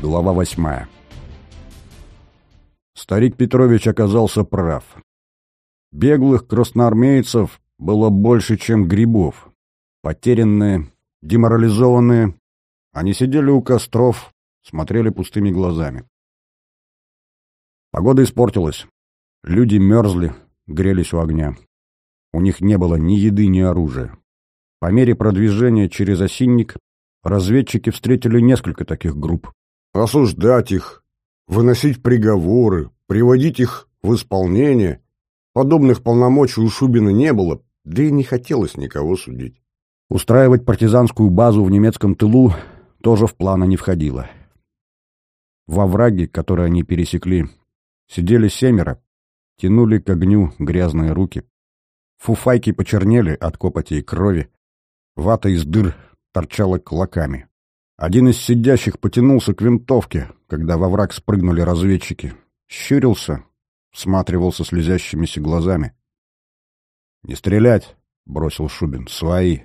Глава восьмая. Старик Петрович оказался прав. Беглых красноармейцев было больше, чем грибов. Потерянные, деморализованные, они сидели у костров, смотрели пустыми глазами. Погода испортилась. Люди мерзли, грелись у огня. У них не было ни еды, ни оружия. По мере продвижения через осинник разведчики встретили несколько таких групп. Осуждать их, выносить приговоры, приводить их в исполнение. Подобных полномочий у Шубина не было, да и не хотелось никого судить. Устраивать партизанскую базу в немецком тылу тоже в планы не входило. Во враге, который они пересекли, сидели семеро, тянули к огню грязные руки. Фуфайки почернели от копоти и крови, вата из дыр торчала клоками. Один из сидящих потянулся к винтовке, когда во враг спрыгнули разведчики. Щурился, всматривался слезящимися глазами. «Не стрелять!» — бросил Шубин. «Свои!»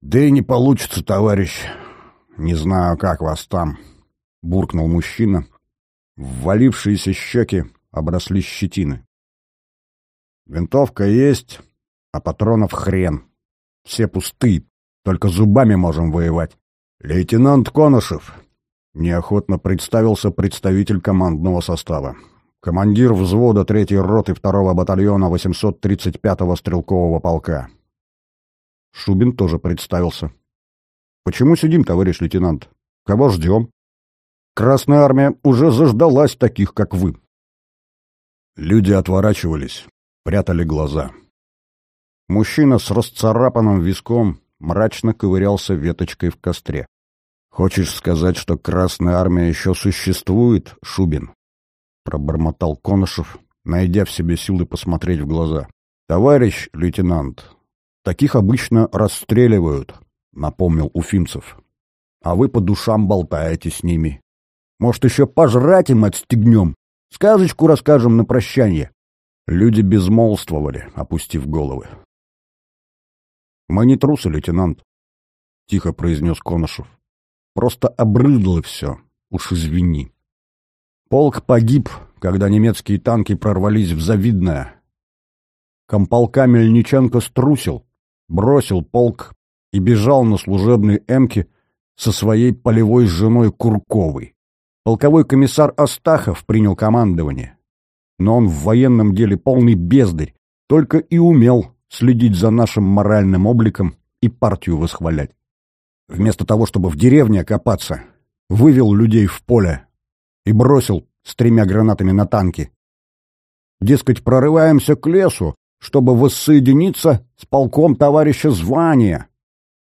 «Да и не получится, товарищ. Не знаю, как вас там!» — буркнул мужчина. Ввалившиеся щеки обросли щетины. «Винтовка есть, а патронов хрен. Все пустые, только зубами можем воевать. «Лейтенант Конышев», — неохотно представился представитель командного состава. «Командир взвода третьей роты второго батальона 835-го стрелкового полка». Шубин тоже представился. «Почему сидим, товарищ лейтенант? Кого ждем?» «Красная армия уже заждалась таких, как вы». Люди отворачивались, прятали глаза. Мужчина с расцарапанным виском мрачно ковырялся веточкой в костре. «Хочешь сказать, что Красная Армия еще существует, Шубин?» — пробормотал Конышев, найдя в себе силы посмотреть в глаза. «Товарищ лейтенант, таких обычно расстреливают», — напомнил Уфимцев. «А вы по душам болтаете с ними. Может, еще пожрать им отстегнем? Сказочку расскажем на прощание». Люди безмолвствовали, опустив головы. «Мы не трусы, лейтенант», — тихо произнес Конышев. Просто обрыдло все, уж извини. Полк погиб, когда немецкие танки прорвались в Завидное. Комполка Мельниченко струсил, бросил полк и бежал на служебной эмке со своей полевой женой Курковой. Полковой комиссар Астахов принял командование. Но он в военном деле полный бездарь, только и умел следить за нашим моральным обликом и партию восхвалять. Вместо того, чтобы в деревне окопаться, вывел людей в поле и бросил с тремя гранатами на танки. Дескать, прорываемся к лесу, чтобы воссоединиться с полком товарища Звания.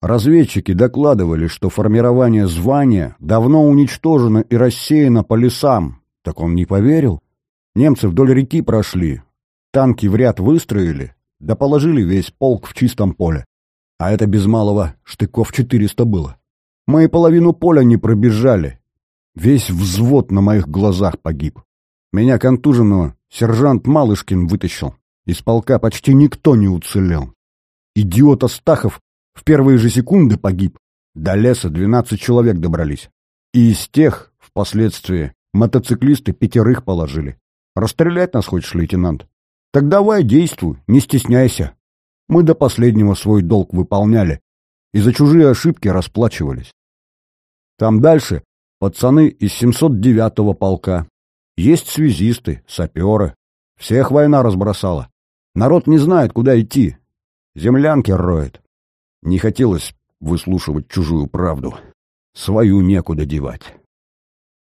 Разведчики докладывали, что формирование звания давно уничтожено и рассеяно по лесам. Так он не поверил. Немцы вдоль реки прошли, танки в ряд выстроили, да положили весь полк в чистом поле а это без малого штыков четыреста было. Мы и половину поля не пробежали. Весь взвод на моих глазах погиб. Меня контуженного сержант Малышкин вытащил. Из полка почти никто не уцелел. Идиот Астахов в первые же секунды погиб. До леса двенадцать человек добрались. И из тех, впоследствии, мотоциклисты пятерых положили. Расстрелять нас хочешь, лейтенант? Так давай, действуй, не стесняйся. Мы до последнего свой долг выполняли и за чужие ошибки расплачивались. Там дальше пацаны из 709-го полка. Есть связисты, саперы. Всех война разбросала. Народ не знает, куда идти. Землянки роет. Не хотелось выслушивать чужую правду. Свою некуда девать.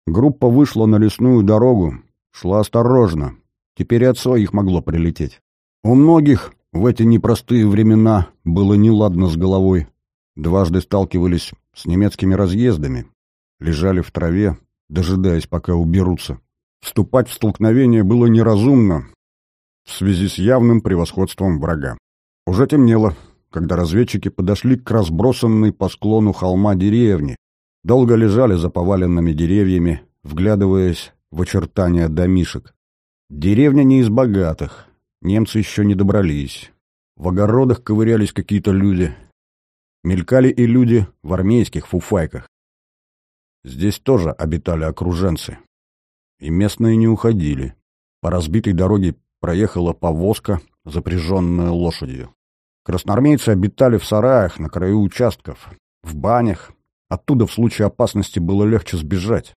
Группа вышла на лесную дорогу, шла осторожно. Теперь и от своих могло прилететь. У многих в эти непростые времена было неладно с головой. Дважды сталкивались с немецкими разъездами, лежали в траве, дожидаясь, пока уберутся. Вступать в столкновение было неразумно в связи с явным превосходством врага. Уже темнело, когда разведчики подошли к разбросанной по склону холма деревне. Долго лежали за поваленными деревьями, вглядываясь в очертания домишек. Деревня не из богатых, Немцы еще не добрались. В огородах ковырялись какие-то люди. Мелькали и люди в армейских фуфайках. Здесь тоже обитали окруженцы. И местные не уходили. По разбитой дороге проехала повозка, запряженная лошадью. Красноармейцы обитали в сараях на краю участков, в банях. Оттуда в случае опасности было легче сбежать.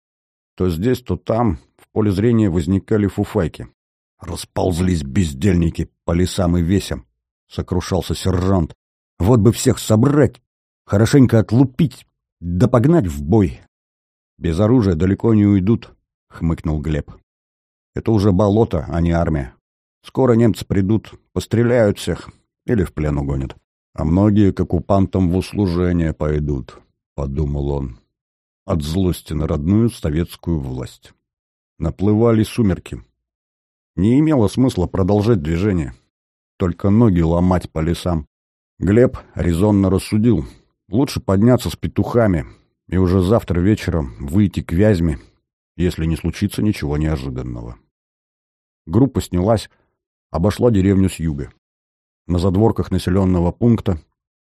То здесь, то там в поле зрения возникали фуфайки. Расползлись бездельники по лесам и весям, — сокрушался сержант. Вот бы всех собрать, хорошенько отлупить, да погнать в бой. Без оружия далеко не уйдут, — хмыкнул Глеб. Это уже болото, а не армия. Скоро немцы придут, постреляют всех или в плен угонят. А многие к оккупантам в услужение пойдут, — подумал он, от злости на родную советскую власть. Наплывали сумерки. Не имело смысла продолжать движение, только ноги ломать по лесам. Глеб резонно рассудил. Лучше подняться с петухами и уже завтра вечером выйти к Вязьме, если не случится ничего неожиданного. Группа снялась, обошла деревню с юга. На задворках населенного пункта,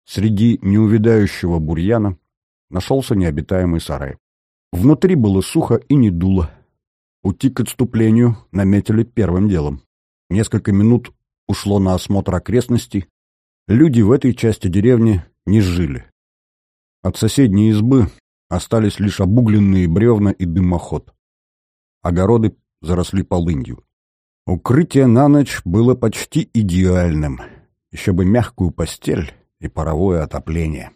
среди неувядающего бурьяна, нашелся необитаемый сарай. Внутри было сухо и не дуло. Пути к отступлению наметили первым делом. Несколько минут ушло на осмотр окрестностей, Люди в этой части деревни не жили. От соседней избы остались лишь обугленные бревна и дымоход. Огороды заросли полынью. Укрытие на ночь было почти идеальным. Еще бы мягкую постель и паровое отопление.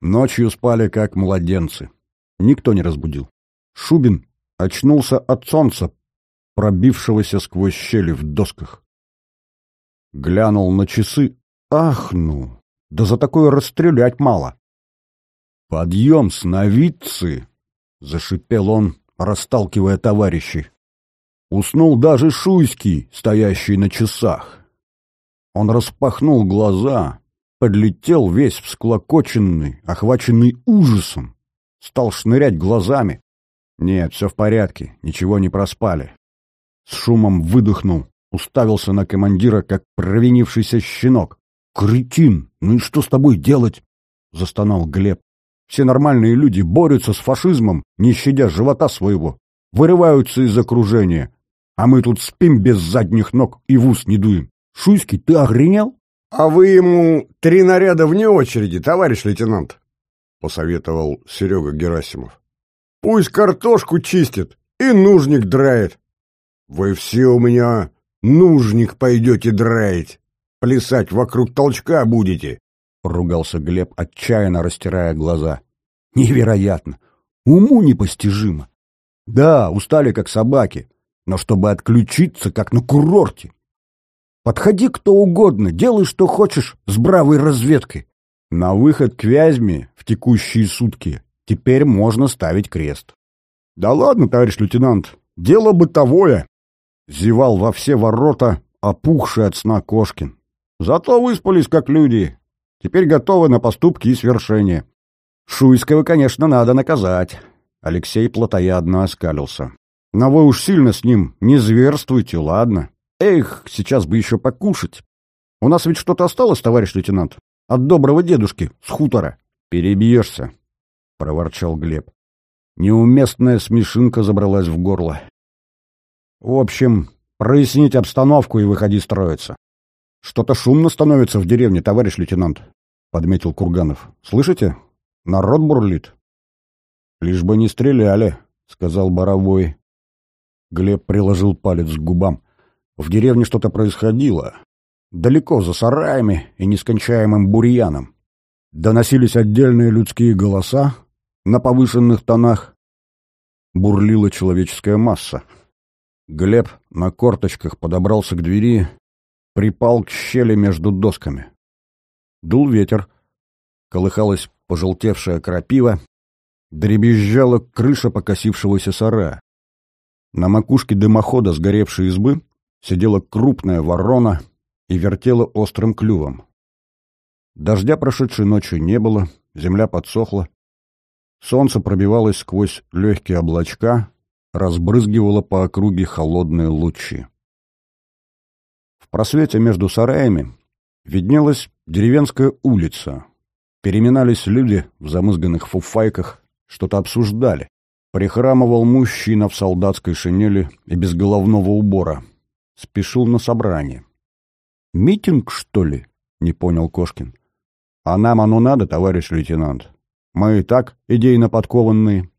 Ночью спали как младенцы. Никто не разбудил. Шубин очнулся от солнца, пробившегося сквозь щели в досках. Глянул на часы. Ах, ну! Да за такое расстрелять мало. «Подъем, сновидцы!» — зашипел он, расталкивая товарищей. Уснул даже Шуйский, стоящий на часах. Он распахнул глаза, подлетел весь всклокоченный, охваченный ужасом, стал шнырять глазами. Нет, все в порядке, ничего не проспали. С шумом выдохнул, уставился на командира, как провинившийся щенок. «Кретин! Ну и что с тобой делать?» — застонал Глеб. «Все нормальные люди борются с фашизмом, не щадя живота своего, вырываются из окружения, а мы тут спим без задних ног и в ус не дуем. Шуйский, ты огренел?» «А вы ему три наряда вне очереди, товарищ лейтенант», — посоветовал Серега Герасимов. «Пусть картошку чистит и нужник драет. Вы все у меня Нужник пойдете драить. Плясать вокруг толчка будете. Ругался Глеб, отчаянно растирая глаза. Невероятно. Уму непостижимо. Да, устали как собаки, но чтобы отключиться, как на курорте. Подходи кто угодно, делай что хочешь с бравой разведкой. На выход к Вязьме в текущие сутки теперь можно ставить крест. Да ладно, товарищ лейтенант, дело бытовое зевал во все ворота, опухший от сна Кошкин. Зато выспались как люди. Теперь готовы на поступки и свершения. Шуйского, конечно, надо наказать. Алексей плотоядно оскалился. Но вы уж сильно с ним не зверствуйте, ладно? Эх, сейчас бы еще покушать. У нас ведь что-то осталось, товарищ лейтенант? От доброго дедушки, с хутора. Перебьешься, — проворчал Глеб. Неуместная смешинка забралась в горло. В общем, прояснить обстановку и выходи строиться. Что-то шумно становится в деревне, товарищ лейтенант, подметил Курганов. Слышите? Народ бурлит. Лишь бы не стреляли, сказал Боровой. Глеб приложил палец к губам. В деревне что-то происходило. Далеко за сараями и нескончаемым бурьяном. Доносились отдельные людские голоса на повышенных тонах. Бурлила человеческая масса. Глеб на корточках подобрался к двери, припал к щели между досками. Дул ветер, колыхалась пожелтевшая крапива, дребезжала крыша покосившегося сарая. На макушке дымохода сгоревшей избы сидела крупная ворона и вертела острым клювом. Дождя прошедшей ночью не было, земля подсохла. Солнце пробивалось сквозь легкие облачка, разбрызгивала по округе холодные лучи. В просвете между сараями виднелась деревенская улица. Переминались люди в замызганных фуфайках, что-то обсуждали. Прихрамывал мужчина в солдатской шинели и без головного убора. Спешил на собрание. «Митинг, что ли?» — не понял Кошкин. «А нам оно надо, товарищ лейтенант? Мы и так идейно подкованные».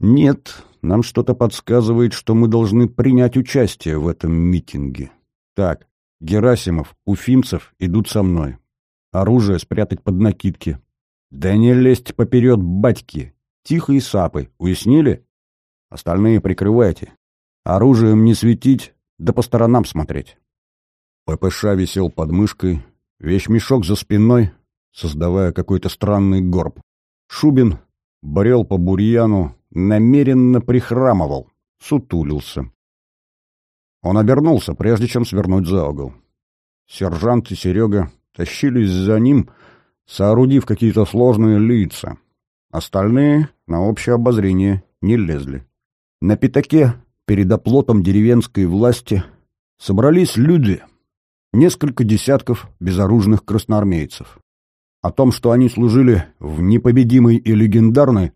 «Нет, нам что-то подсказывает, что мы должны принять участие в этом митинге. Так, Герасимов, Уфимцев идут со мной. Оружие спрятать под накидки. Да не лезть поперед батьки. Тихо и сапы, уяснили? Остальные прикрывайте. Оружием не светить, да по сторонам смотреть. ППШ висел под мышкой, вещмешок за спиной, создавая какой-то странный горб. Шубин брел по бурьяну, намеренно прихрамывал, сутулился. Он обернулся, прежде чем свернуть за угол. Сержант и Серега тащились за ним, соорудив какие-то сложные лица. Остальные на общее обозрение не лезли. На пятаке, перед оплотом деревенской власти, собрались люди, несколько десятков безоружных красноармейцев. О том, что они служили в непобедимой и легендарной,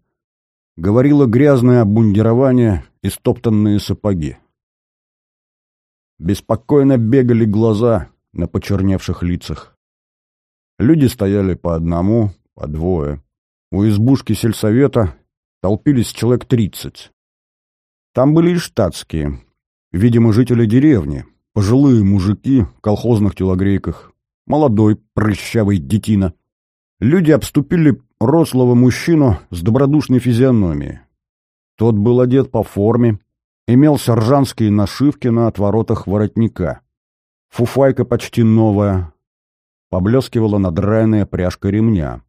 говорило грязное обмундирование и стоптанные сапоги. Беспокойно бегали глаза на почерневших лицах. Люди стояли по одному, по двое. У избушки сельсовета толпились человек тридцать. Там были и штатские, видимо, жители деревни, пожилые мужики в колхозных телогрейках, молодой прыщавый детина. Люди обступили рослого мужчину с добродушной физиономией. Тот был одет по форме, имел сержантские нашивки на отворотах воротника. Фуфайка почти новая, поблескивала надраенная пряжка ремня.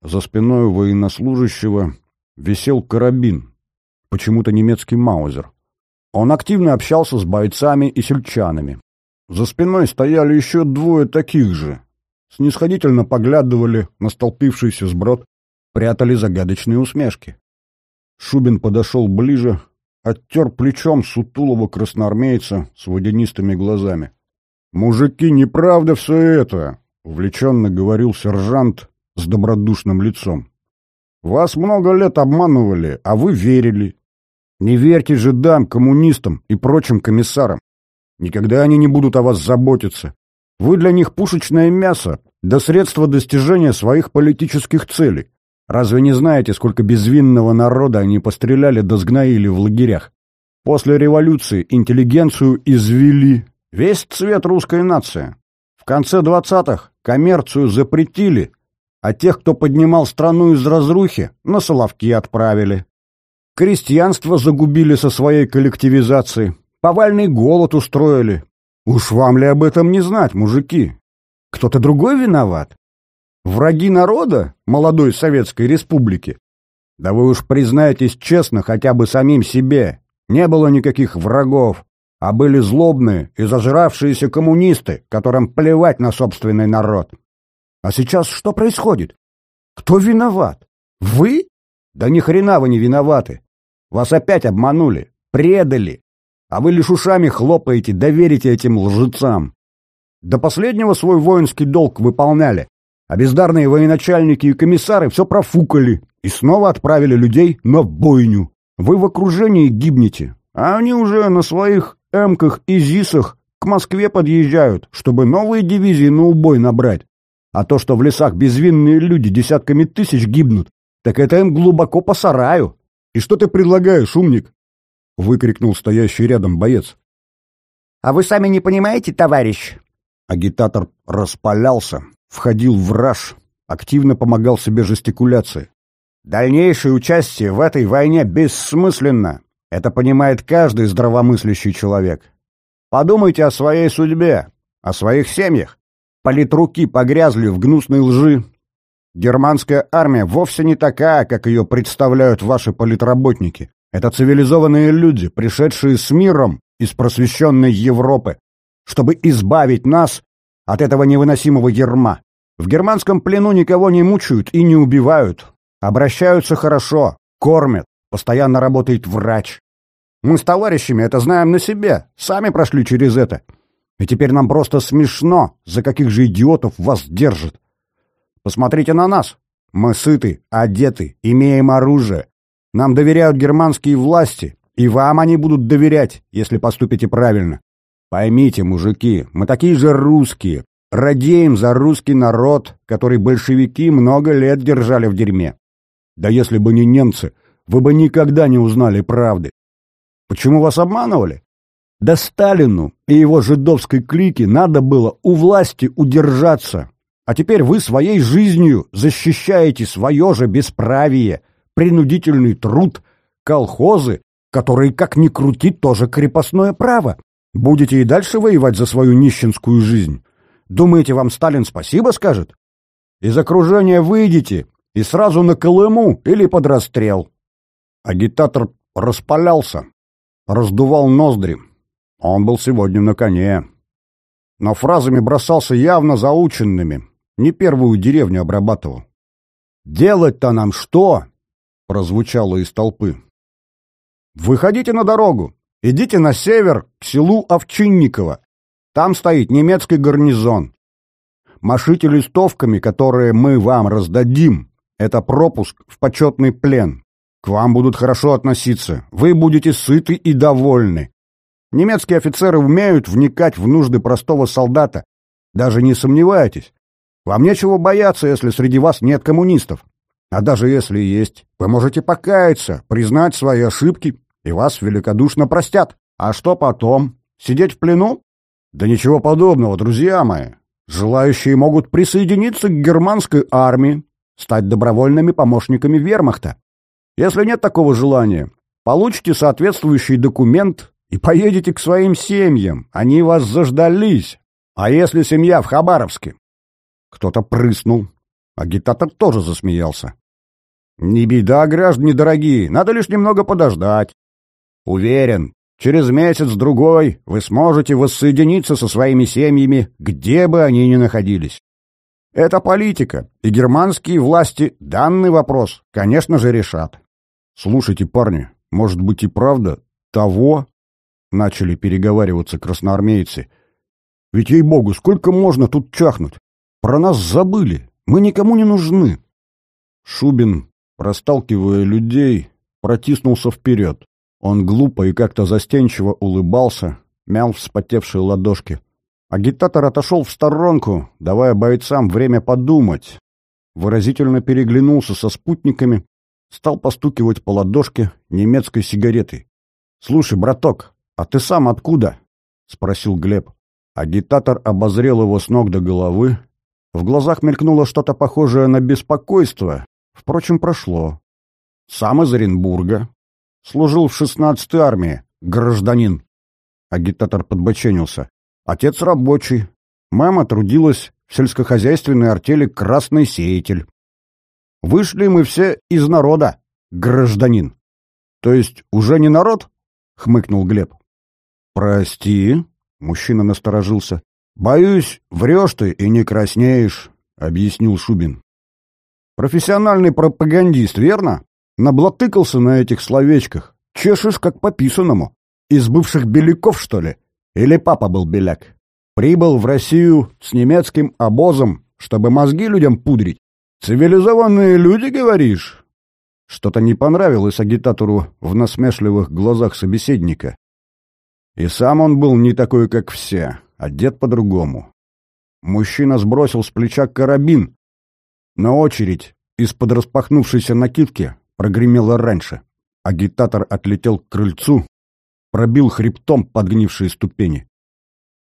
За спиной военнослужащего висел карабин, почему-то немецкий маузер. Он активно общался с бойцами и сельчанами. За спиной стояли еще двое таких же. Снисходительно поглядывали на столпившийся сброд, прятали загадочные усмешки. Шубин подошел ближе, оттер плечом сутулого красноармейца с водянистыми глазами. «Мужики, неправда все это!» — увлеченно говорил сержант, с добродушным лицом. «Вас много лет обманывали, а вы верили. Не верьте же дам, коммунистам и прочим комиссарам. Никогда они не будут о вас заботиться. Вы для них пушечное мясо, до средства достижения своих политических целей. Разве не знаете, сколько безвинного народа они постреляли да сгноили в лагерях? После революции интеллигенцию извели. Весь цвет русской нации. В конце двадцатых коммерцию запретили, а тех, кто поднимал страну из разрухи, на Соловки отправили. Крестьянство загубили со своей коллективизацией, повальный голод устроили. Уж вам ли об этом не знать, мужики? Кто-то другой виноват? Враги народа, молодой Советской Республики? Да вы уж признаетесь честно хотя бы самим себе. Не было никаких врагов, а были злобные и зажравшиеся коммунисты, которым плевать на собственный народ. А сейчас что происходит? Кто виноват? Вы? Да ни хрена вы не виноваты. Вас опять обманули, предали. А вы лишь ушами хлопаете, доверите этим лжецам. До последнего свой воинский долг выполняли, а бездарные военачальники и комиссары все профукали и снова отправили людей на бойню. Вы в окружении гибнете, а они уже на своих эмках и ЗИСах к Москве подъезжают, чтобы новые дивизии на убой набрать. А то, что в лесах безвинные люди десятками тысяч гибнут, так это им глубоко по сараю. И что ты предлагаешь, умник? Выкрикнул стоящий рядом боец. А вы сами не понимаете, товарищ? Агитатор распалялся, входил в раж, активно помогал себе жестикуляцией. Дальнейшее участие в этой войне бессмысленно. Это понимает каждый здравомыслящий человек. Подумайте о своей судьбе, о своих семьях. Политруки погрязли в гнусной лжи. Германская армия вовсе не такая, как ее представляют ваши политработники. Это цивилизованные люди, пришедшие с миром из просвещенной Европы, чтобы избавить нас от этого невыносимого ерма. В германском плену никого не мучают и не убивают. Обращаются хорошо, кормят, постоянно работает врач. Мы с товарищами это знаем на себе, сами прошли через это. И теперь нам просто смешно, за каких же идиотов вас держат. Посмотрите на нас. Мы сыты, одеты, имеем оружие. Нам доверяют германские власти, и вам они будут доверять, если поступите правильно. Поймите, мужики, мы такие же русские, радеем за русский народ, который большевики много лет держали в дерьме. Да если бы не немцы, вы бы никогда не узнали правды. Почему вас обманывали? Да Сталину и его жидовской клике надо было у власти удержаться. А теперь вы своей жизнью защищаете свое же бесправие, принудительный труд, колхозы, которые, как ни крути, тоже крепостное право. Будете и дальше воевать за свою нищенскую жизнь. Думаете, вам Сталин спасибо скажет? Из окружения выйдете и сразу на Колыму или под расстрел. Агитатор распалялся, раздувал ноздри. Он был сегодня на коне. Но фразами бросался явно заученными. Не первую деревню обрабатывал. «Делать-то нам что?» — прозвучало из толпы. «Выходите на дорогу. Идите на север, к селу Овчинниково. Там стоит немецкий гарнизон. Машите листовками, которые мы вам раздадим. Это пропуск в почетный плен. К вам будут хорошо относиться. Вы будете сыты и довольны. Немецкие офицеры умеют вникать в нужды простого солдата. Даже не сомневайтесь. Вам нечего бояться, если среди вас нет коммунистов. А даже если есть, вы можете покаяться, признать свои ошибки, и вас великодушно простят. А что потом? Сидеть в плену? Да ничего подобного, друзья мои. Желающие могут присоединиться к германской армии, стать добровольными помощниками вермахта. Если нет такого желания, получите соответствующий документ и поедете к своим семьям. Они вас заждались. А если семья в Хабаровске? Кто-то прыснул. Агитатор тоже засмеялся. Не беда, граждане дорогие, надо лишь немного подождать. Уверен, через месяц-другой вы сможете воссоединиться со своими семьями, где бы они ни находились. Это политика, и германские власти данный вопрос, конечно же, решат. Слушайте, парни, может быть и правда того, начали переговариваться красноармейцы. Ведь, ей-богу, сколько можно тут чахнуть? Про нас забыли, мы никому не нужны. Шубин, расталкивая людей, протиснулся вперед. Он глупо и как-то застенчиво улыбался, мял вспотевшие ладошки. Агитатор отошел в сторонку, давая бойцам время подумать. Выразительно переглянулся со спутниками, стал постукивать по ладошке немецкой сигаретой. «Слушай, браток, а ты сам откуда?» — спросил Глеб. Агитатор обозрел его с ног до головы. В глазах мелькнуло что-то похожее на беспокойство. Впрочем, прошло. «Сам из Оренбурга. Служил в шестнадцатой армии. Гражданин». Агитатор подбоченился. «Отец рабочий. Мама трудилась в сельскохозяйственной артели «Красный сеятель». Вышли мы все из народа, гражданин. То есть уже не народ? Хмыкнул Глеб. Прости, мужчина насторожился. Боюсь, врешь ты и не краснеешь, объяснил Шубин. Профессиональный пропагандист, верно? Наблатыкался на этих словечках. Чешешь как по писанному. Из бывших беляков, что ли? Или папа был беляк? Прибыл в Россию с немецким обозом, чтобы мозги людям пудрить. «Цивилизованные люди, говоришь?» Что-то не понравилось агитатору в насмешливых глазах собеседника. И сам он был не такой, как все, одет по-другому. Мужчина сбросил с плеча карабин, но очередь из-под распахнувшейся накидки прогремела раньше. Агитатор отлетел к крыльцу, пробил хребтом подгнившие ступени.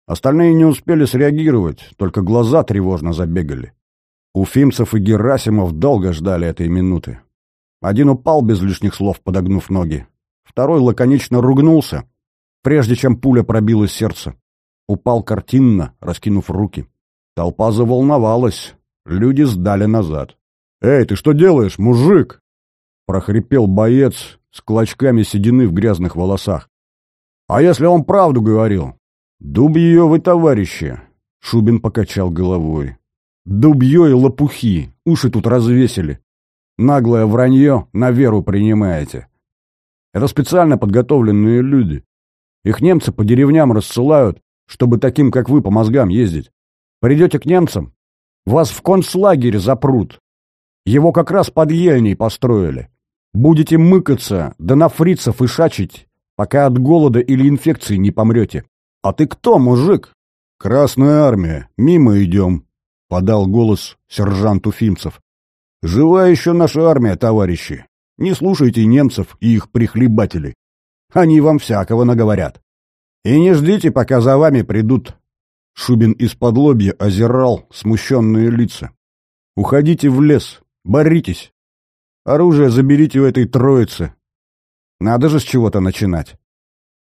Остальные не успели среагировать, только глаза тревожно забегали. Уфимцев и Герасимов долго ждали этой минуты. Один упал без лишних слов, подогнув ноги. Второй лаконично ругнулся, прежде чем пуля пробила сердце. Упал картинно, раскинув руки. Толпа заволновалась, люди сдали назад. «Эй, ты что делаешь, мужик?» — прохрипел боец с клочками седины в грязных волосах. «А если он правду говорил?» «Дуб вы, товарищи!» — Шубин покачал головой. Дубье и лопухи, уши тут развесили. Наглое вранье на веру принимаете. Это специально подготовленные люди. Их немцы по деревням рассылают, чтобы таким, как вы, по мозгам ездить. Придете к немцам, вас в концлагерь запрут. Его как раз под Ельней построили. Будете мыкаться, да на фрицев и шачить, пока от голода или инфекции не помрете. А ты кто, мужик? Красная армия, мимо идем, — подал голос сержант Уфимцев. Жива еще наша армия, товарищи. Не слушайте немцев и их прихлебателей. Они вам всякого наговорят. И не ждите, пока за вами придут. Шубин из-под лобья озирал смущенные лица. Уходите в лес, боритесь. Оружие заберите у этой троицы. Надо же с чего-то начинать.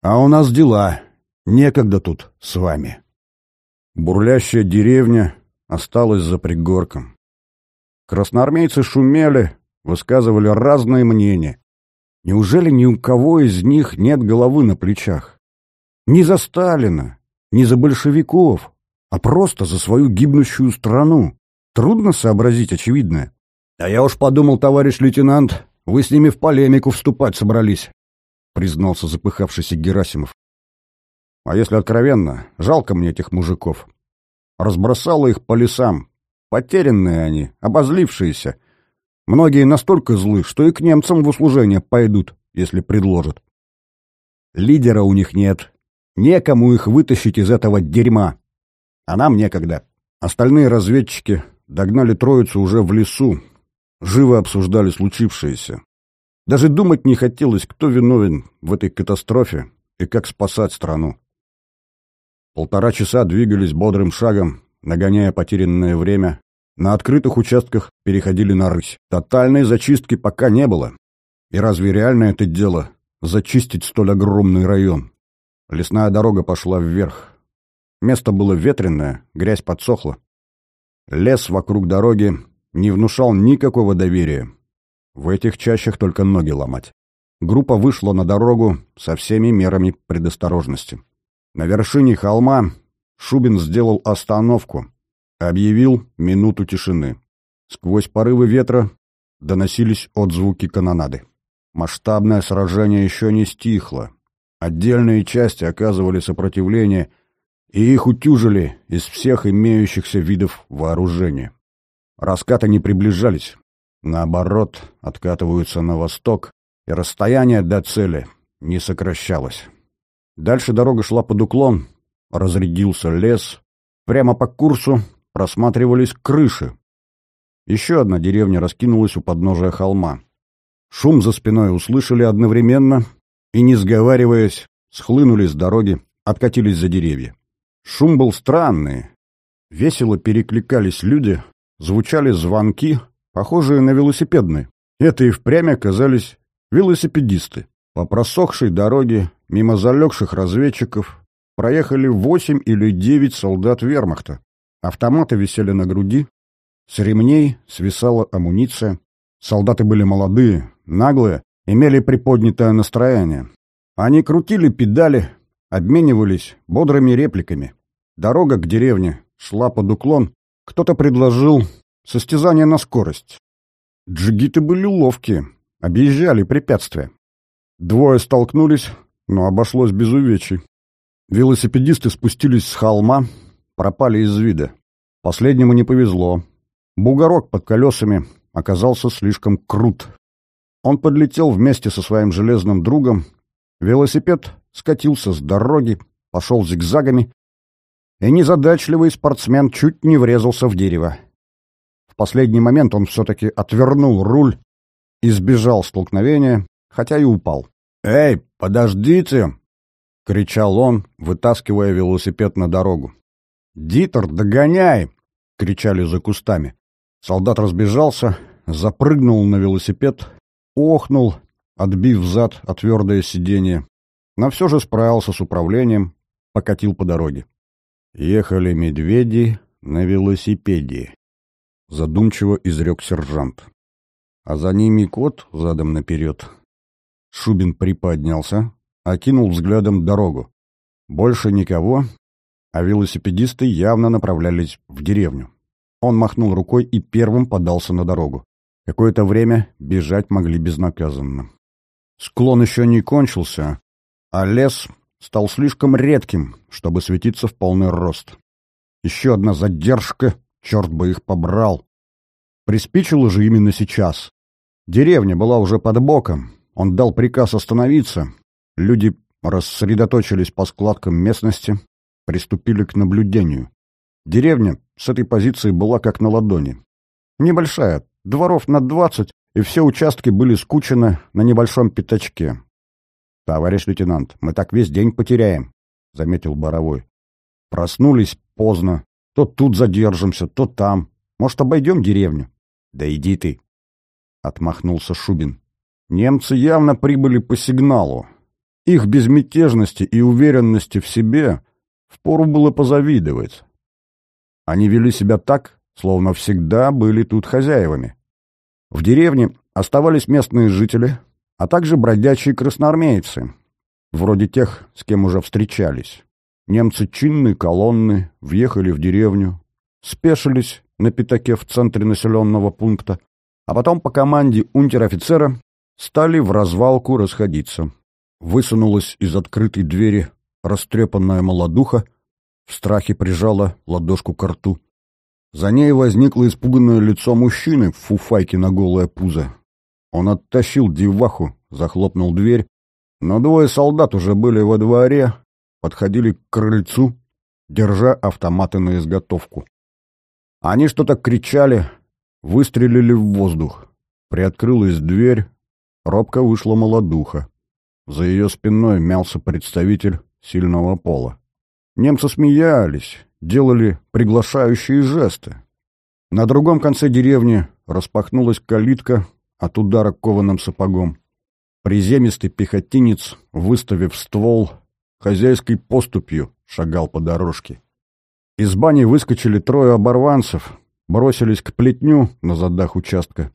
А у нас дела. Некогда тут с вами. Бурлящая деревня осталась за пригорком. Красноармейцы шумели, высказывали разные мнения. Неужели ни у кого из них нет головы на плечах? Не за Сталина, не за большевиков, а просто за свою гибнущую страну. Трудно сообразить очевидное. «Да я уж подумал, товарищ лейтенант, вы с ними в полемику вступать собрались», — признался запыхавшийся Герасимов. «А если откровенно, жалко мне этих мужиков. Разбросало их по лесам. Потерянные они, обозлившиеся. Многие настолько злы, что и к немцам в услужение пойдут, если предложат. Лидера у них нет. Некому их вытащить из этого дерьма. А нам некогда. Остальные разведчики догнали троицу уже в лесу, живо обсуждали случившееся. Даже думать не хотелось, кто виновен в этой катастрофе и как спасать страну. Полтора часа двигались бодрым шагом, нагоняя потерянное время. На открытых участках переходили на рысь. Тотальной зачистки пока не было. И разве реально это дело — зачистить столь огромный район? Лесная дорога пошла вверх. Место было ветреное, грязь подсохла. Лес вокруг дороги не внушал никакого доверия. В этих чащах только ноги ломать. Группа вышла на дорогу со всеми мерами предосторожности. На вершине холма Шубин сделал остановку, объявил минуту тишины. Сквозь порывы ветра доносились отзвуки канонады. Масштабное сражение еще не стихло. Отдельные части оказывали сопротивление, и их утюжили из всех имеющихся видов вооружения. Раскаты не приближались, наоборот, откатываются на восток, и расстояние до цели не сокращалось. Дальше дорога шла под уклон, разрядился лес, прямо по курсу просматривались крыши. Еще одна деревня раскинулась у подножия холма. Шум за спиной услышали одновременно и, не сговариваясь, схлынули с дороги, откатились за деревья. Шум был странный. Весело перекликались люди, звучали звонки, похожие на велосипедные. Это и впрямь оказались велосипедисты. По просохшей дороге, мимо залегших разведчиков, проехали восемь или девять солдат вермахта. Автоматы висели на груди, с ремней свисала амуниция. Солдаты были молодые, наглые, имели приподнятое настроение. Они крутили педали, обменивались бодрыми репликами. Дорога к деревне шла под уклон, кто-то предложил состязание на скорость. Джигиты были ловкие, объезжали препятствия. Двое столкнулись, но обошлось без увечий. Велосипедисты спустились с холма, пропали из вида. Последнему не повезло. Бугорок под колесами оказался слишком крут. Он подлетел вместе со своим железным другом. Велосипед скатился с дороги, пошел зигзагами и незадачливый спортсмен чуть не врезался в дерево. В последний момент он все-таки отвернул руль, избежал столкновения, хотя и упал. «Эй, подождите!» — кричал он, вытаскивая велосипед на дорогу. «Дитер, догоняй!» — кричали за кустами. Солдат разбежался, запрыгнул на велосипед, охнул, отбив зад от твердое сиденье, но все же справился с управлением, покатил по дороге. Ехали медведи на велосипеде. Задумчиво изрек сержант. А за ними кот задом наперед. Шубин приподнялся, окинул взглядом дорогу. Больше никого, а велосипедисты явно направлялись в деревню. Он махнул рукой и первым подался на дорогу. Какое-то время бежать могли безнаказанно. Склон еще не кончился, а лес стал слишком редким, чтобы светиться в полный рост. Еще одна задержка, черт бы их побрал. Приспичило же именно сейчас. Деревня была уже под боком. Он дал приказ остановиться. Люди рассредоточились по складкам местности, приступили к наблюдению. Деревня с этой позиции была как на ладони. Небольшая, дворов на двадцать, и все участки были скучены на небольшом пятачке. «Товарищ лейтенант, мы так весь день потеряем», — заметил Боровой. «Проснулись поздно. То тут задержимся, то там. Может, обойдем деревню?» «Да иди ты», — отмахнулся Шубин. Немцы явно прибыли по сигналу. Их безмятежности и уверенности в себе впору было позавидовать. Они вели себя так, словно всегда были тут хозяевами. В деревне оставались местные жители, а также бродячие красноармейцы, вроде тех, с кем уже встречались. Немцы чинной колонны въехали в деревню, спешились на пятаке в центре населенного пункта, а потом по команде унтер-офицера стали в развалку расходиться. Высунулась из открытой двери растрепанная молодуха, в страхе прижала ладошку к рту. За ней возникло испуганное лицо мужчины в фуфайке на голое пузо. Он оттащил деваху, захлопнул дверь, но двое солдат уже были во дворе, подходили к крыльцу, держа автоматы на изготовку. Они что-то кричали, выстрелили в воздух. Приоткрылась дверь, робко вышла молодуха. За ее спиной мялся представитель сильного пола. Немцы смеялись, делали приглашающие жесты. На другом конце деревни распахнулась калитка от удара кованым сапогом. Приземистый пехотинец, выставив ствол, хозяйской поступью шагал по дорожке. Из бани выскочили трое оборванцев, бросились к плетню на задах участка.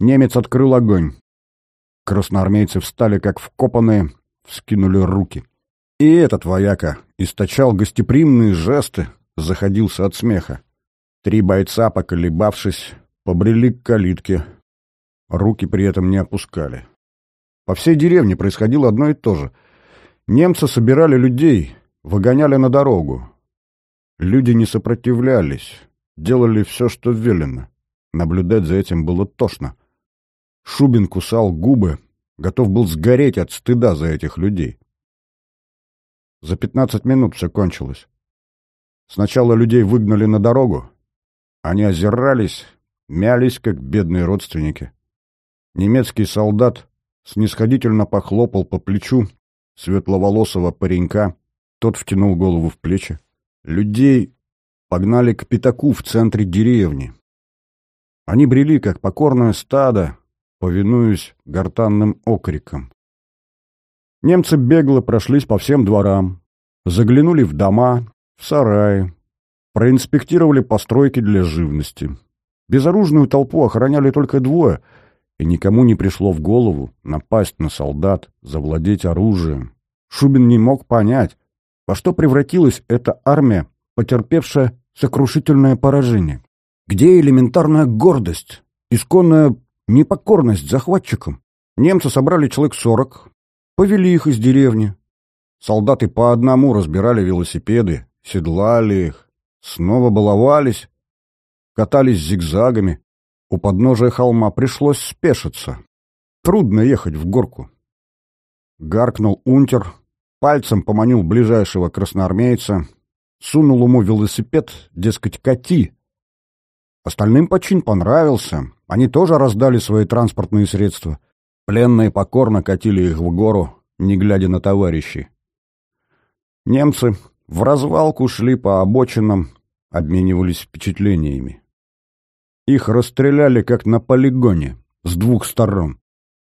Немец открыл огонь. Красноармейцы встали как вкопанные, вскинули руки. И этот вояка источал гостеприимные жесты, заходился от смеха. Три бойца, поколебавшись, побрели к калитке. Руки при этом не опускали. По всей деревне происходило одно и то же. Немцы собирали людей, выгоняли на дорогу. Люди не сопротивлялись, делали все, что велено. Наблюдать за этим было тошно. Шубин кусал губы, готов был сгореть от стыда за этих людей. За пятнадцать минут все кончилось. Сначала людей выгнали на дорогу. Они озирались, мялись, как бедные родственники. Немецкий солдат снисходительно похлопал по плечу светловолосого паренька. Тот втянул голову в плечи. Людей погнали к пятаку в центре деревни. Они брели, как покорное стадо, повинуясь гортанным окрикам. Немцы бегло прошлись по всем дворам, заглянули в дома, в сараи, проинспектировали постройки для живности. Безоружную толпу охраняли только двое, и никому не пришло в голову напасть на солдат, завладеть оружием. Шубин не мог понять, во что превратилась эта армия, потерпевшая сокрушительное поражение. Где элементарная гордость, исконная непокорность захватчикам? Немцы собрали человек сорок, Повели их из деревни. Солдаты по одному разбирали велосипеды, седлали их, снова баловались, катались зигзагами. У подножия холма пришлось спешиться. Трудно ехать в горку. Гаркнул унтер, пальцем поманил ближайшего красноармейца, сунул ему велосипед, дескать, кати. Остальным почин понравился, они тоже раздали свои транспортные средства — Пленные покорно катили их в гору, не глядя на товарищей. Немцы в развалку шли по обочинам, обменивались впечатлениями. Их расстреляли, как на полигоне, с двух сторон.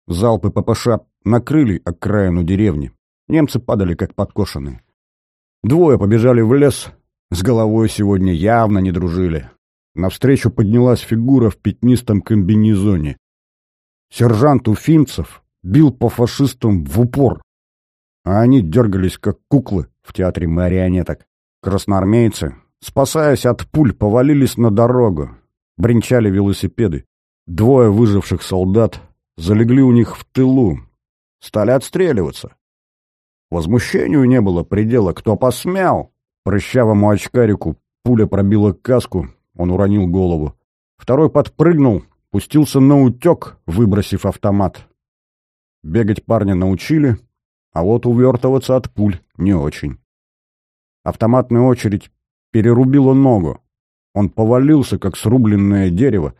Залпы ППШ накрыли окраину деревни. Немцы падали, как подкошенные. Двое побежали в лес, с головой сегодня явно не дружили. Навстречу поднялась фигура в пятнистом комбинезоне. Сержант Уфимцев бил по фашистам в упор, а они дергались, как куклы в театре марионеток. Красноармейцы, спасаясь от пуль, повалились на дорогу, бренчали велосипеды. Двое выживших солдат залегли у них в тылу, стали отстреливаться. Возмущению не было предела, кто посмел. Прыщавому очкарику пуля пробила каску, он уронил голову. Второй подпрыгнул, пустился на утек, выбросив автомат. Бегать парня научили, а вот увертываться от пуль не очень. Автоматная очередь перерубила ногу. Он повалился, как срубленное дерево,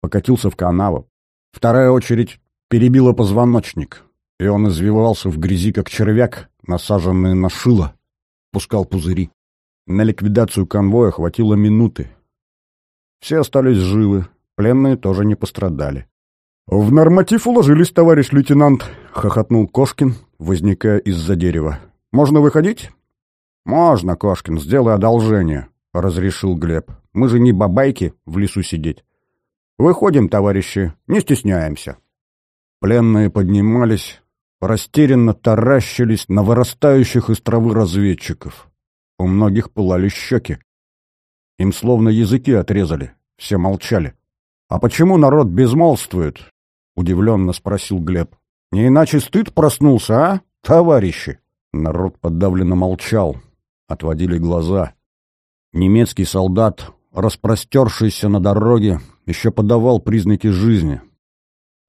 покатился в канаву. Вторая очередь перебила позвоночник, и он извивался в грязи, как червяк, насаженный на шило, пускал пузыри. На ликвидацию конвоя хватило минуты. Все остались живы, пленные тоже не пострадали. «В норматив уложились, товарищ лейтенант», — хохотнул Кошкин, возникая из-за дерева. «Можно выходить?» «Можно, Кошкин, сделай одолжение», — разрешил Глеб. «Мы же не бабайки в лесу сидеть. Выходим, товарищи, не стесняемся». Пленные поднимались, растерянно таращились на вырастающих из травы разведчиков. У многих пылали щеки. Им словно языки отрезали, все молчали. «А почему народ безмолвствует?» — удивленно спросил Глеб. «Не иначе стыд проснулся, а, товарищи?» Народ подавленно молчал, отводили глаза. Немецкий солдат, распростершийся на дороге, еще подавал признаки жизни.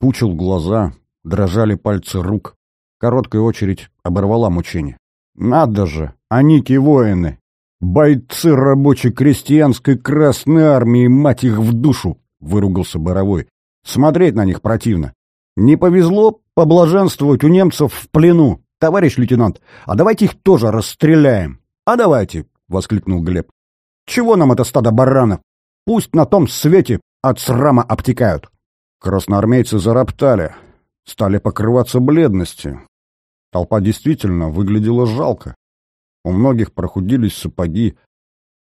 Пучил глаза, дрожали пальцы рук. Короткая очередь оборвала мучение. «Надо же! Они-ки воины! Бойцы рабочей крестьянской Красной Армии, мать их в душу!» — выругался Боровой. «Смотреть на них противно. Не повезло поблаженствовать у немцев в плену. Товарищ лейтенант, а давайте их тоже расстреляем. А давайте!» — воскликнул Глеб. «Чего нам это стадо баранов? Пусть на том свете от срама обтекают!» Красноармейцы зароптали, стали покрываться бледностью. Толпа действительно выглядела жалко. У многих прохудились сапоги.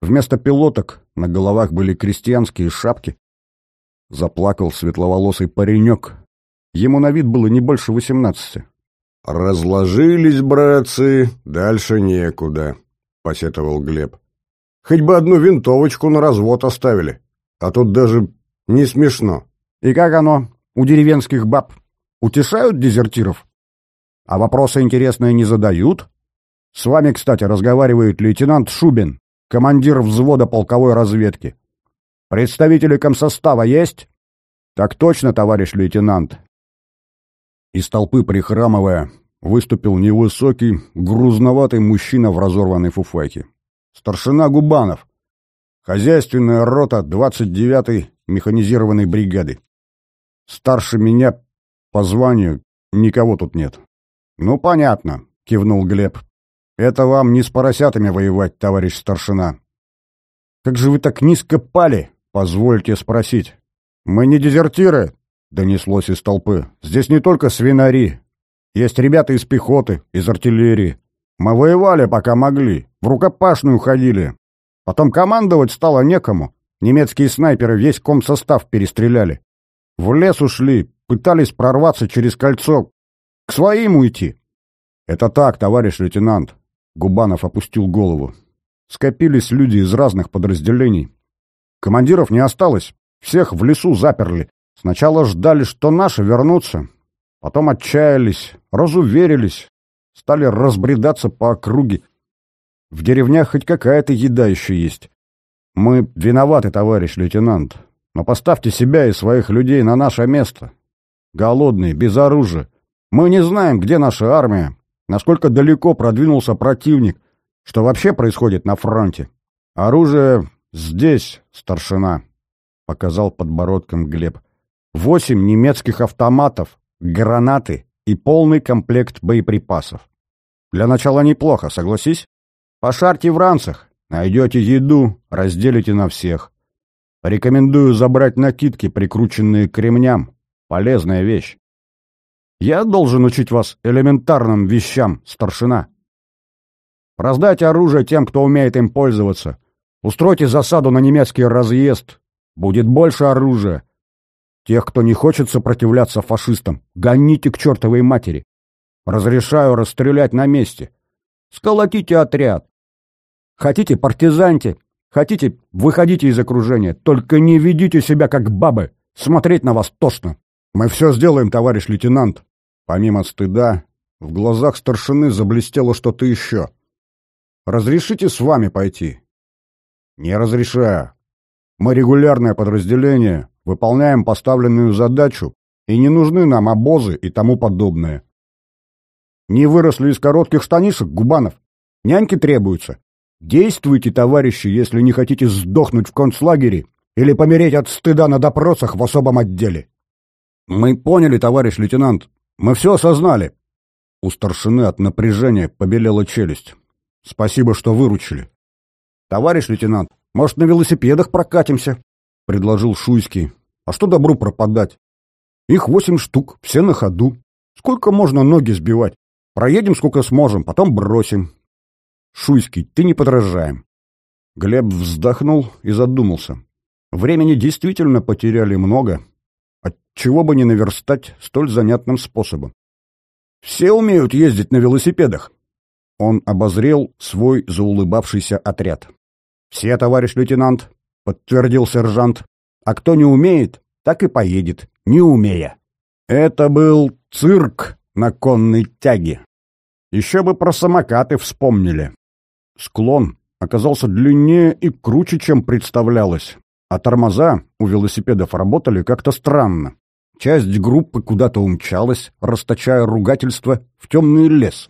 Вместо пилоток на головах были крестьянские шапки. Заплакал светловолосый паренек. Ему на вид было не больше восемнадцати. «Разложились, братцы, дальше некуда», — посетовал Глеб. «Хоть бы одну винтовочку на развод оставили, а тут даже не смешно». «И как оно у деревенских баб? Утешают дезертиров?» А вопросы интересные не задают? С вами, кстати, разговаривает лейтенант Шубин, командир взвода полковой разведки. Представители комсостава есть? Так точно, товарищ лейтенант. Из толпы, прихрамывая, выступил невысокий, грузноватый мужчина в разорванной фуфайке. Старшина Губанов. Хозяйственная рота 29-й механизированной бригады. Старше меня по званию никого тут нет. «Ну, понятно», — кивнул Глеб. «Это вам не с поросятами воевать, товарищ старшина». «Как же вы так низко пали?» «Позвольте спросить». «Мы не дезертиры», — донеслось из толпы. «Здесь не только свинари. Есть ребята из пехоты, из артиллерии. Мы воевали, пока могли, в рукопашную ходили. Потом командовать стало некому. Немецкие снайперы весь комсостав перестреляли. В лес ушли, пытались прорваться через кольцо, к своим уйти. Это так, товарищ лейтенант. Губанов опустил голову. Скопились люди из разных подразделений. Командиров не осталось. Всех в лесу заперли. Сначала ждали, что наши вернутся. Потом отчаялись, разуверились. Стали разбредаться по округе. В деревнях хоть какая-то еда еще есть. Мы виноваты, товарищ лейтенант. Но поставьте себя и своих людей на наше место. Голодные, без оружия. Мы не знаем, где наша армия, насколько далеко продвинулся противник, что вообще происходит на фронте. Оружие здесь, старшина, — показал подбородком Глеб. Восемь немецких автоматов, гранаты и полный комплект боеприпасов. Для начала неплохо, согласись? Пошарьте в ранцах, найдете еду, разделите на всех. Рекомендую забрать накидки, прикрученные к ремням. Полезная вещь. Я должен учить вас элементарным вещам, старшина. Раздайте оружие тем, кто умеет им пользоваться. Устройте засаду на немецкий разъезд. Будет больше оружия. Тех, кто не хочет сопротивляться фашистам, гоните к чертовой матери. Разрешаю расстрелять на месте. Сколотите отряд. Хотите, партизаньте. Хотите, выходите из окружения. Только не ведите себя как бабы. Смотреть на вас тошно. Мы все сделаем, товарищ лейтенант. Помимо стыда, в глазах старшины заблестело что-то еще. «Разрешите с вами пойти?» «Не разрешаю. Мы регулярное подразделение, выполняем поставленную задачу, и не нужны нам обозы и тому подобное. Не выросли из коротких штанишек, Губанов. Няньки требуются. Действуйте, товарищи, если не хотите сдохнуть в концлагере или помереть от стыда на допросах в особом отделе. Мы поняли, товарищ лейтенант. Мы все осознали. У старшины от напряжения побелела челюсть. Спасибо, что выручили. Товарищ лейтенант, может, на велосипедах прокатимся? Предложил Шуйский. А что добру пропадать? Их восемь штук, все на ходу. Сколько можно ноги сбивать? Проедем сколько сможем, потом бросим. Шуйский, ты не подражаем. Глеб вздохнул и задумался. Времени действительно потеряли много. Отчего бы не наверстать столь занятным способом? Все умеют ездить на велосипедах. Он обозрел свой заулыбавшийся отряд. «Все, товарищ лейтенант», — подтвердил сержант. «А кто не умеет, так и поедет, не умея». Это был цирк на конной тяге. Еще бы про самокаты вспомнили. Склон оказался длиннее и круче, чем представлялось, а тормоза у велосипедов работали как-то странно. Часть группы куда-то умчалась, расточая ругательство в темный лес.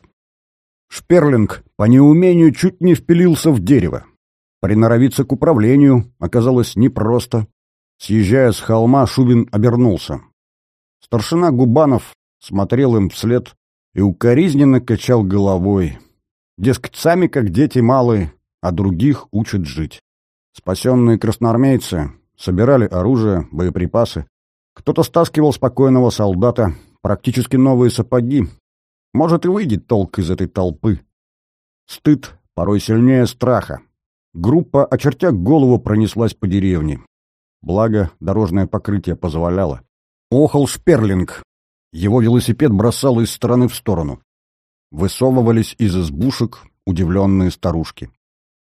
Шперлинг по неумению чуть не впилился в дерево. Приноровиться к управлению оказалось непросто. Съезжая с холма, Шубин обернулся. Старшина Губанов смотрел им вслед и укоризненно качал головой. Дескать, сами как дети малые, а других учат жить. Спасенные красноармейцы собирали оружие, боеприпасы. Кто-то стаскивал спокойного солдата, практически новые сапоги. Может, и выйдет толк из этой толпы. Стыд порой сильнее страха. Группа, очертя голову, пронеслась по деревне. Благо, дорожное покрытие позволяло. Охал Шперлинг. Его велосипед бросал из стороны в сторону. Высовывались из избушек удивленные старушки.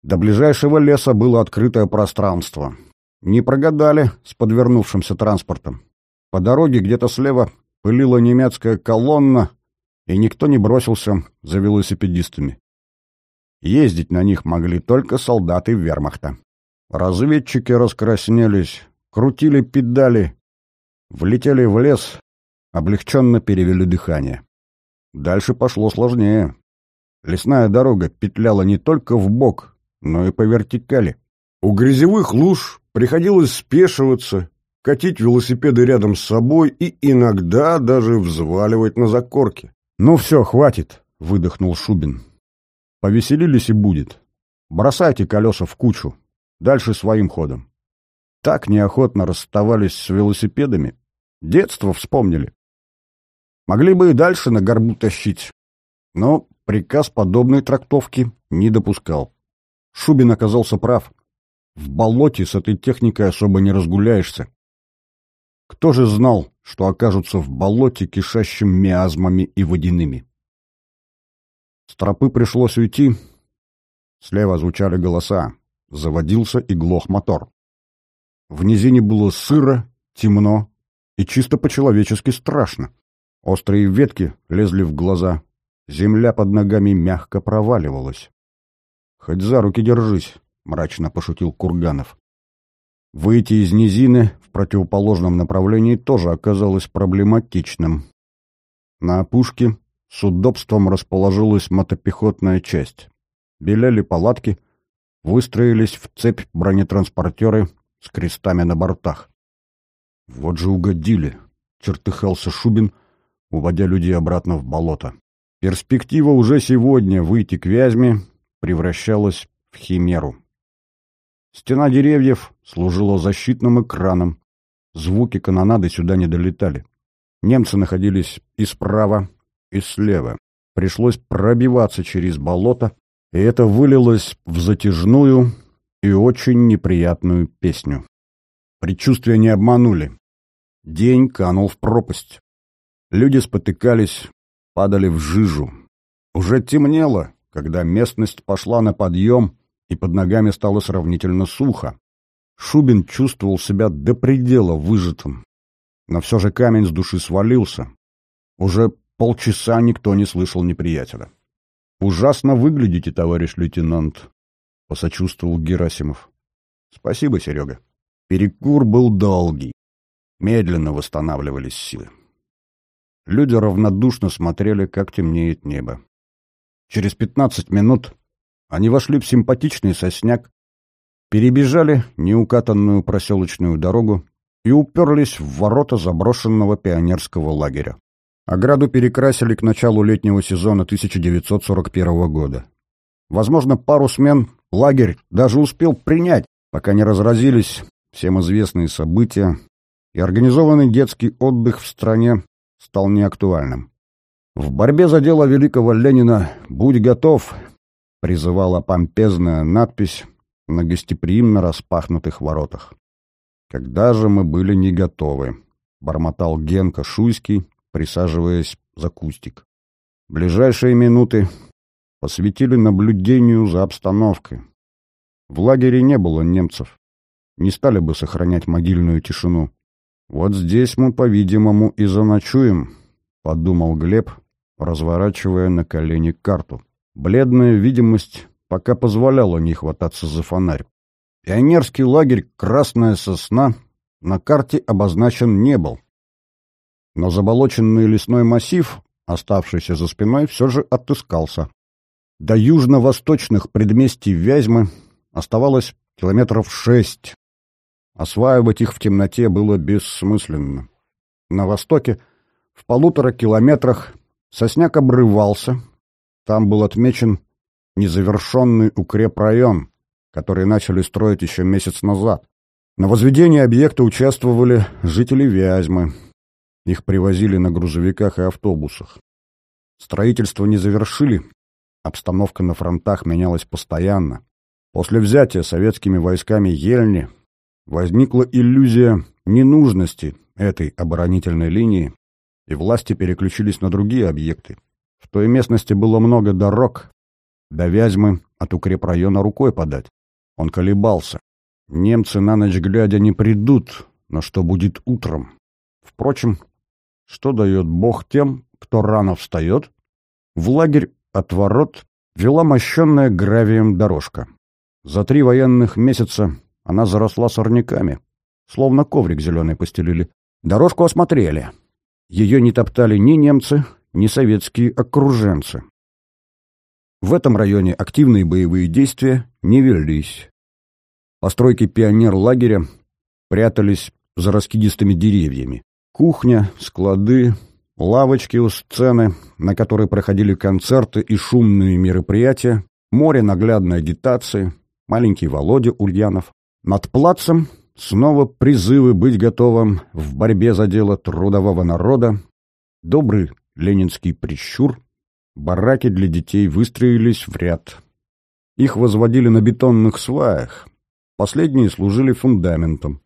До ближайшего леса было открытое пространство. Не прогадали с подвернувшимся транспортом. По дороге где-то слева пылила немецкая колонна, и никто не бросился за велосипедистами. Ездить на них могли только солдаты вермахта. Разведчики раскраснелись, крутили педали, влетели в лес, облегченно перевели дыхание. Дальше пошло сложнее. Лесная дорога петляла не только в бок, но и по вертикали. У грязевых луж приходилось спешиваться, катить велосипеды рядом с собой и иногда даже взваливать на закорки. «Ну все, хватит», — выдохнул Шубин. «Повеселились и будет. Бросайте колеса в кучу. Дальше своим ходом». Так неохотно расставались с велосипедами. Детство вспомнили. Могли бы и дальше на горбу тащить. Но приказ подобной трактовки не допускал. Шубин оказался прав. В болоте с этой техникой особо не разгуляешься. Кто же знал, что окажутся в болоте, кишащим миазмами и водяными? С тропы пришлось уйти. Слева звучали голоса. Заводился и глох мотор. В низине было сыро, темно и чисто по-человечески страшно. Острые ветки лезли в глаза. Земля под ногами мягко проваливалась. «Хоть за руки держись», — мрачно пошутил Курганов. Выйти из низины в противоположном направлении тоже оказалось проблематичным. На опушке с удобством расположилась мотопехотная часть. Белели палатки, выстроились в цепь бронетранспортеры с крестами на бортах. «Вот же угодили!» — чертыхался Шубин — уводя людей обратно в болото. Перспектива уже сегодня выйти к Вязьме превращалась в химеру. Стена деревьев служила защитным экраном. Звуки канонады сюда не долетали. Немцы находились и справа, и слева. Пришлось пробиваться через болото, и это вылилось в затяжную и очень неприятную песню. Предчувствия не обманули. День канул в пропасть. Люди спотыкались, падали в жижу. Уже темнело, когда местность пошла на подъем, и под ногами стало сравнительно сухо. Шубин чувствовал себя до предела выжатым. Но все же камень с души свалился. Уже полчаса никто не слышал неприятеля. «Ужасно выглядите, товарищ лейтенант», — посочувствовал Герасимов. «Спасибо, Серега». Перекур был долгий. медленно восстанавливались силы. Люди равнодушно смотрели, как темнеет небо. Через пятнадцать минут они вошли в симпатичный сосняк, перебежали неукатанную проселочную дорогу и уперлись в ворота заброшенного пионерского лагеря. Ограду перекрасили к началу летнего сезона 1941 года. Возможно, пару смен лагерь даже успел принять, пока не разразились всем известные события, и организованный детский отдых в стране стал неактуальным. В борьбе за дело великого Ленина «Будь готов!» призывала помпезная надпись на гостеприимно распахнутых воротах. «Когда же мы были не готовы?» — бормотал Генка Шуйский, присаживаясь за кустик. Ближайшие минуты посвятили наблюдению за обстановкой. В лагере не было немцев. Не стали бы сохранять могильную тишину. «Вот здесь мы, по-видимому, и заночуем», — подумал Глеб, разворачивая на колени карту. Бледная видимость пока позволяла не хвататься за фонарь. Пионерский лагерь «Красная сосна» на карте обозначен не был. Но заболоченный лесной массив, оставшийся за спиной, все же отыскался. До южно-восточных предместий Вязьмы оставалось километров шесть. Осваивать их в темноте было бессмысленно. На востоке, в полутора километрах, сосняк обрывался. Там был отмечен незавершенный укрепрайон, который начали строить еще месяц назад. На возведении объекта участвовали жители Вязьмы. Их привозили на грузовиках и автобусах. Строительство не завершили, обстановка на фронтах менялась постоянно. После взятия советскими войсками Ельни возникла иллюзия ненужности этой оборонительной линии, и власти переключились на другие объекты. В той местности было много дорог, до Вязьмы от укрепрайона рукой подать. Он колебался. Немцы на ночь глядя не придут, но что будет утром? Впрочем, что дает Бог тем, кто рано встает? В лагерь от ворот вела мощенная гравием дорожка. За три военных месяца она заросла сорняками, словно коврик зеленый постелили. Дорожку осмотрели. Ее не топтали ни немцы, ни советские окруженцы. В этом районе активные боевые действия не велись. Постройки пионер-лагеря прятались за раскидистыми деревьями. Кухня, склады, лавочки у сцены, на которой проходили концерты и шумные мероприятия, море наглядной агитации, маленький Володя Ульянов. Над плацем снова призывы быть готовым в борьбе за дело трудового народа, добрый ленинский прищур, бараки для детей выстроились в ряд. Их возводили на бетонных сваях, последние служили фундаментом.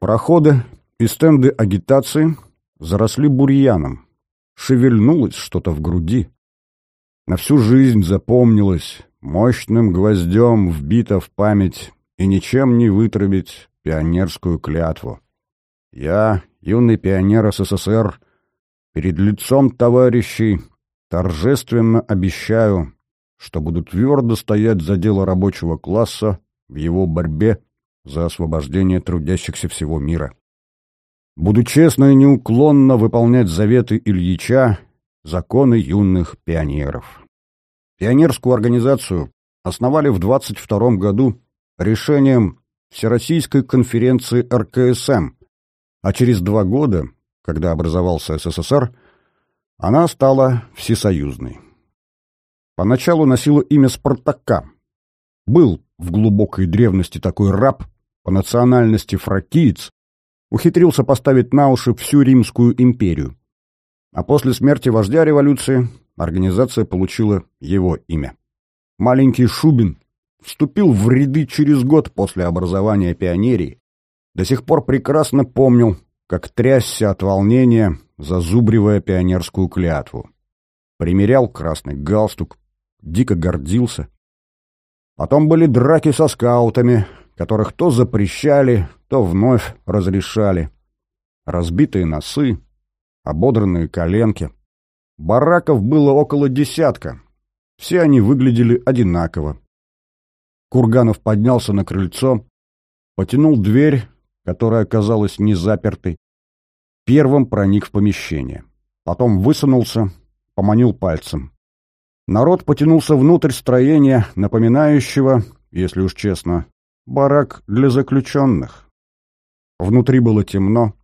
Проходы и стенды агитации заросли бурьяном. Шевельнулось что-то в груди. На всю жизнь запомнилось, мощным гвоздем вбито в память и ничем не вытравить пионерскую клятву. Я, юный пионер СССР, перед лицом товарищей торжественно обещаю, что буду твердо стоять за дело рабочего класса в его борьбе за освобождение трудящихся всего мира. Буду честно и неуклонно выполнять заветы Ильича, законы юных пионеров. Пионерскую организацию основали в 22 году решением Всероссийской конференции РКСМ, а через два года, когда образовался СССР, она стала всесоюзной. Поначалу носила имя Спартака. Был в глубокой древности такой раб, по национальности фракиец, ухитрился поставить на уши всю Римскую империю. А после смерти вождя революции организация получила его имя. Маленький Шубин вступил в ряды через год после образования пионерии. До сих пор прекрасно помнил, как трясся от волнения, зазубривая пионерскую клятву. Примерял красный галстук, дико гордился. Потом были драки со скаутами, которых то запрещали, то вновь разрешали. Разбитые носы, ободранные коленки. Бараков было около десятка. Все они выглядели одинаково. Курганов поднялся на крыльцо, потянул дверь, которая оказалась не запертой, первым проник в помещение. Потом высунулся, поманил пальцем. Народ потянулся внутрь строения, напоминающего, если уж честно, барак для заключенных. Внутри было темно,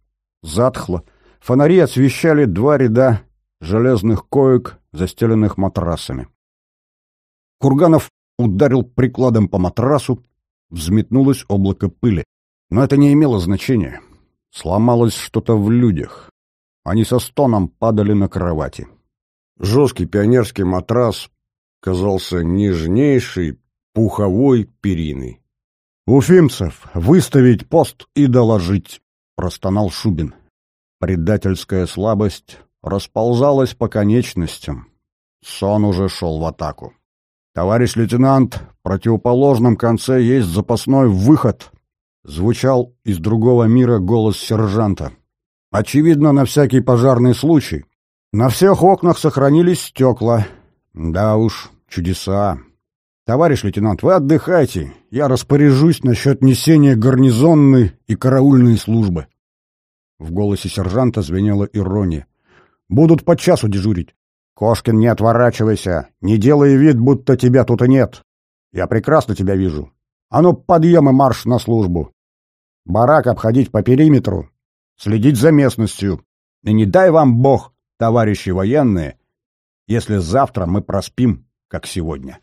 затхло, фонари освещали два ряда железных коек, застеленных матрасами. Курганов ударил прикладом по матрасу, взметнулось облако пыли. Но это не имело значения. Сломалось что-то в людях. Они со стоном падали на кровати. Жесткий пионерский матрас казался нежнейшей пуховой периной. «Уфимцев, выставить пост и доложить!» — простонал Шубин. Предательская слабость расползалась по конечностям. Сон уже шел в атаку. «Товарищ лейтенант, в противоположном конце есть запасной выход!» Звучал из другого мира голос сержанта. «Очевидно, на всякий пожарный случай. На всех окнах сохранились стекла. Да уж, чудеса. Товарищ лейтенант, вы отдыхайте. Я распоряжусь насчет несения гарнизонной и караульной службы. В голосе сержанта звенела ирония. Будут по часу дежурить. Кошкин, не отворачивайся. Не делай вид, будто тебя тут и нет. Я прекрасно тебя вижу. А ну, подъем и марш на службу. Барак обходить по периметру, следить за местностью. И не дай вам бог товарищи военные, если завтра мы проспим, как сегодня.